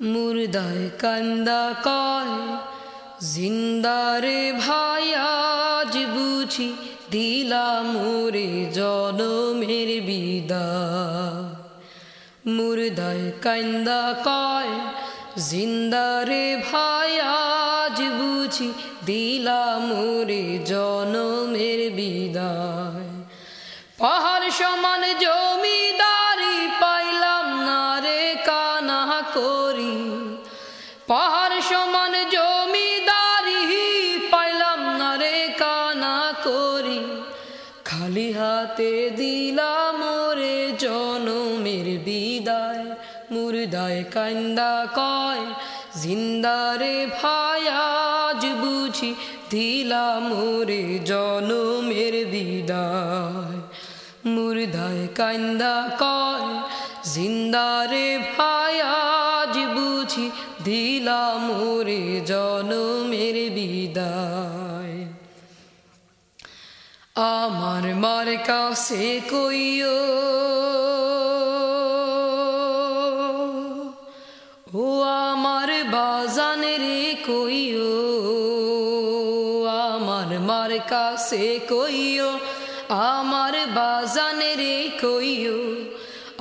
মুর্দায় কান্দা কয় জিন্দারে ভাই, আজ বুঝি দিলাম রে জনমের বিদা। মুর্দায় কান্দা কয় জিন্দারে ভাই, আজ বুঝি দিলাম রে জনমের বিদায়। পাহাড় সমান খালি হাতে দিলাম রে জনমের বিদায়। মুর্দায় কান্দা কয় জিন্দারে ভাই, আজ বুঝি দিলাম রে জনমের বিদায়। মুর্দায় কান্দা কয় জিন্দারে ভাই, আজ বুঝি দিলাম রে জনমের বিদায়। আমার মার কাছে কইও, ও আমার বাজানে রে কইও, আমার মার কাছে কইও, আমার বাজানে রে কইও,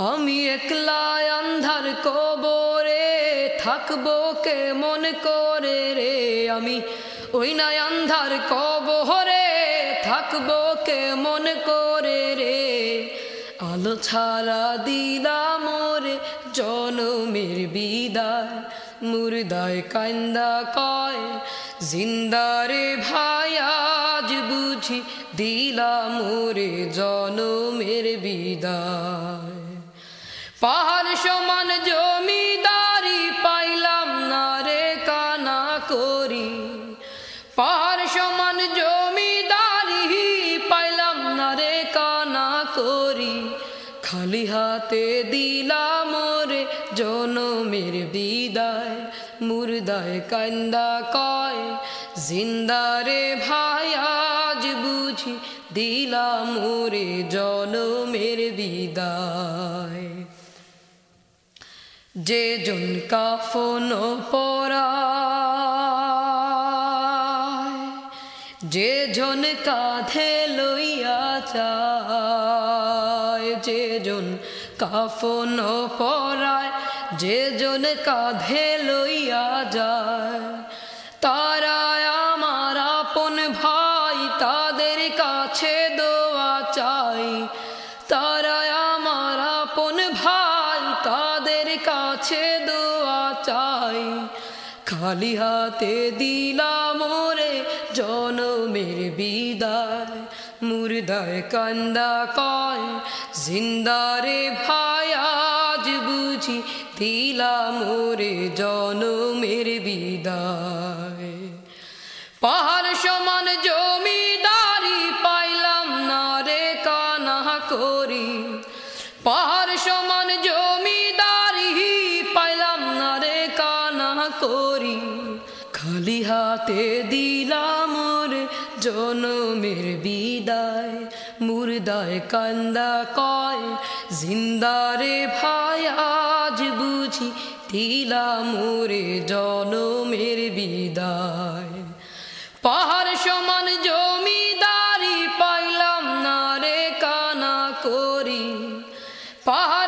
আমি একলা আন্ধার কবরে থাকব কে মন করে রে? আমি ওই না আন্ধার কবরে থাকব কে মন করে রে? আলো ছাড়া দিলাম রে জনমের বিদায়। মুর্দায় কান্দা কয় জিন্দারে ভাই, আজ বুঝি দিলা রে জনমের বিদায়। পাহাড় সমান জমিদারি পাইলাম না রে কানা করি। পাহাড় খালি হাতে দিলাম রে জনমের বিদায়, মুর্দায় কান্দা কয় জিন্দারে ভাই, আজ বুঝি দিলাম রে জনমের বিদায়। যে জন কাফন পরায়, যে জন কাঁধে লইয়া যায় যে জন কাফন পরায় যে জন কাঁধে লইয়া যায়। তারা আমার আপন ভাই, তাদের কাছে দোয়া চাই। তারা আমার আপন ভাই, তাদের কাছে দোয়া চাই। খালি হাতে দিলাম রে জনমের বিদায়। মুর্দায় কান্দা কয় জিন্দারে ভাই, আজ বুঝি দিলাম রে জনমের বিদায়। পাহাড় সমান জমিদারি পাইলাম না রে কানা করি। পাহাড় সমান জমিদারি পাইলাম না রে কানা করি। খালি হাতে দিলাম জনমের বিদায়, মুর্দায় কান্দা কয় জিন্দারে ভাই, আজ বুঝি দিলাম রে জনমের বিদায়। পাহাড় সমান জমিদারি পাইলাম না রে কানা করি, পাহাড়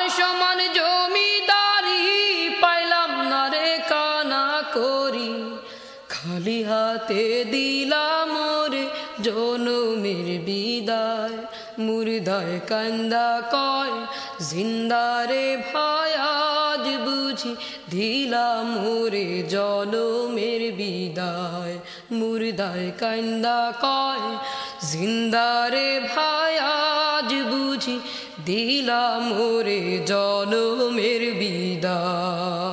হাতে রে জনমের বিদায়। মুর্দায় কান্দা কয় জিন্দারে ভাই, আজ বুঝি দিলাম রে জনমের বিদায়। মুর্দায় কান্দা কয় জিন্দারে ভাই, আজ বুঝি দিলাম রে জনমের বিদায়।